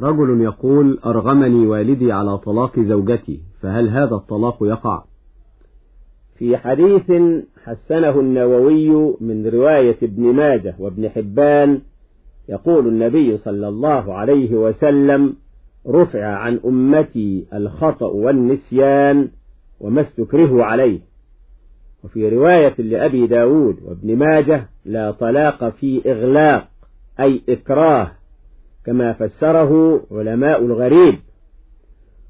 رجل يقول أرغمني والدي على طلاق زوجتي فهل هذا الطلاق يقع؟ في حديث حسنه النووي من رواية ابن ماجه وابن حبان يقول النبي صلى الله عليه وسلم رفع عن أمتي الخطأ والنسيان وما استكره عليه وفي رواية لأبي داود وابن ماجه لا طلاق في إغلاق أي إكراه كما فسره علماء الغريب.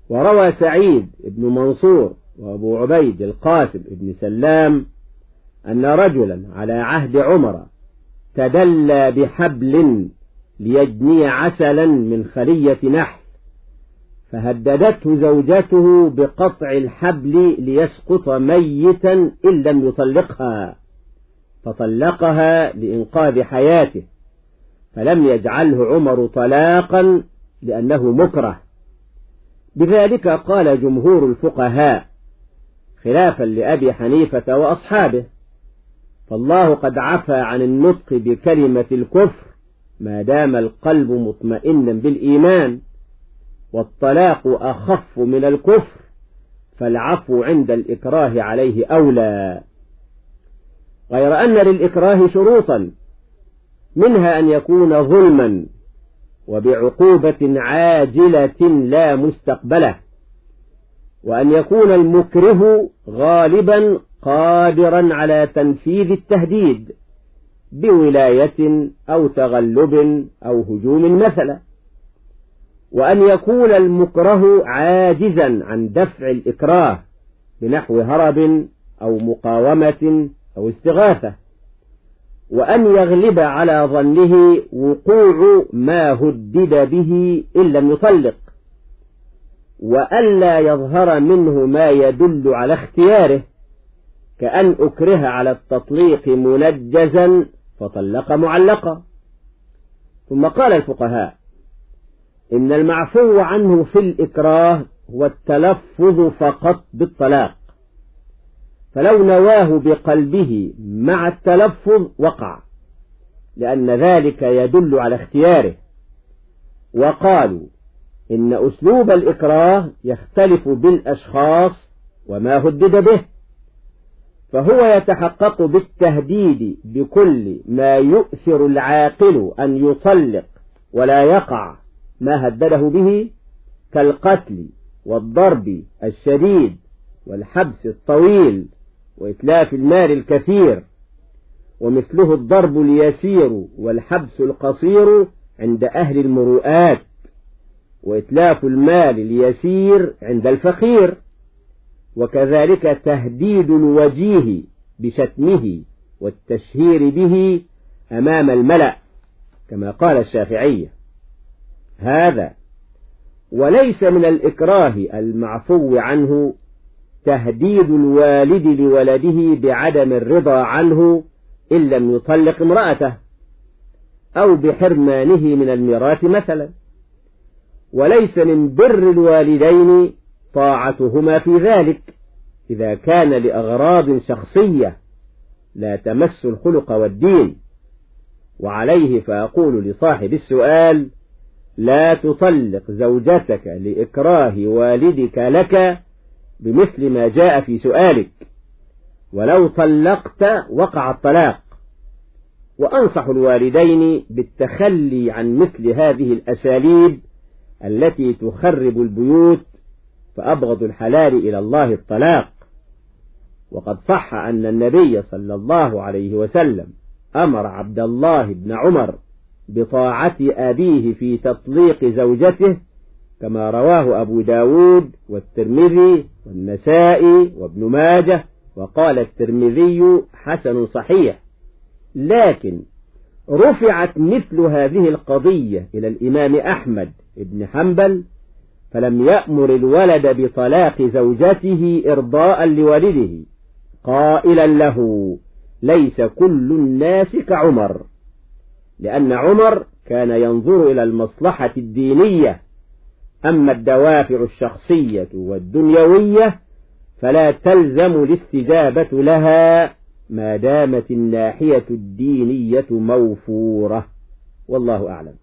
وروى سعيد بن منصور وأبو عبيد القاسم بن سلام أن رجلا على عهد عمر تدلى بحبل ليجني عسلا من خلية نحل فهددته زوجته بقطع الحبل ليسقط ميتا إن لم يطلقها فطلقها لإنقاذ حياته. فلم يجعله عمر طلاقا لأنه مكره. بذلك قال جمهور الفقهاء خلافا لأبي حنيفة وأصحابه فالله قد عفى عن النطق بكلمة الكفر ما دام القلب مطمئنا بالإيمان والطلاق أخف من الكفر فالعفو عند الإكراه عليه أولى. غير أن للإكراه شروطا منها أن يكون ظلما وبعقوبة عاجلة لا مستقبلة وأن يكون المكره غالبا قادرا على تنفيذ التهديد بولاية أو تغلب أو هجوم مثلا وأن يكون المكره عاجزا عن دفع الإكراه بنحو هرب أو مقاومة أو استغاثة. وأن يغلب على ظنه وقوع ما هدد به إن لم يطلق وألا يظهر منه ما يدل على اختياره كأن أكره على التطليق منجزا فطلق معلقا. ثم قال الفقهاء إن المعفو عنه في الإكراه هو التلفظ فقط بالطلاق. فلو نواه بقلبه مع التلفظ وقع لأن ذلك يدل على اختياره. وقالوا إن أسلوب الإكراه يختلف بالأشخاص وما هدد به فهو يتحقق بالتهديد بكل ما يؤثر العاقل أن يطلق ولا يقع ما هدده به كالقتل والضرب الشديد والحبس الطويل وإتلاف المال الكثير ومثله الضرب اليسير والحبس القصير عند أهل المروءات وإتلاف المال اليسير عند الفقير وكذلك تهديد الوجيه بشتمه والتشهير به أمام الملأ كما قال الشافعية هذا وليس من الإكراه المعفو عنه تهديد الوالد لولده بعدم الرضا عنه إن لم يطلق امرأته أو بحرمانه من الميراث مثلا. وليس من بر الوالدين طاعتهما في ذلك. إذا كان لأغراض شخصية لا تمس الخلق والدين. وعليه فأقول لصاحب السؤال لا تطلق زوجتك لإكراه والدك لك بمثل ما جاء في سؤالك. ولو طلقت وقع الطلاق. وأنصح الوالدين بالتخلي عن مثل هذه الأساليب التي تخرب البيوت فأبغض الحلال إلى الله الطلاق. وقد صح أن النبي صلى الله عليه وسلم أمر عبد الله بن عمر بطاعة أبيه في تطليق زوجته كما رواه أبو داود والترمذي والنسائي وابن ماجه وقال الترمذي حسن صحيح. لكن رفعت مثل هذه القضية إلى الإمام أحمد بن حنبل فلم يأمر الولد بطلاق زوجته إرضاء لوالده. قائلا له ليس كل الناس كعمر لأن عمر كان ينظر إلى المصلحة الدينية أما الدوافع الشخصية والدنيوية فلا تلزم الاستجابة لها ما دامت الناحية الدينية موفورة. والله أعلم.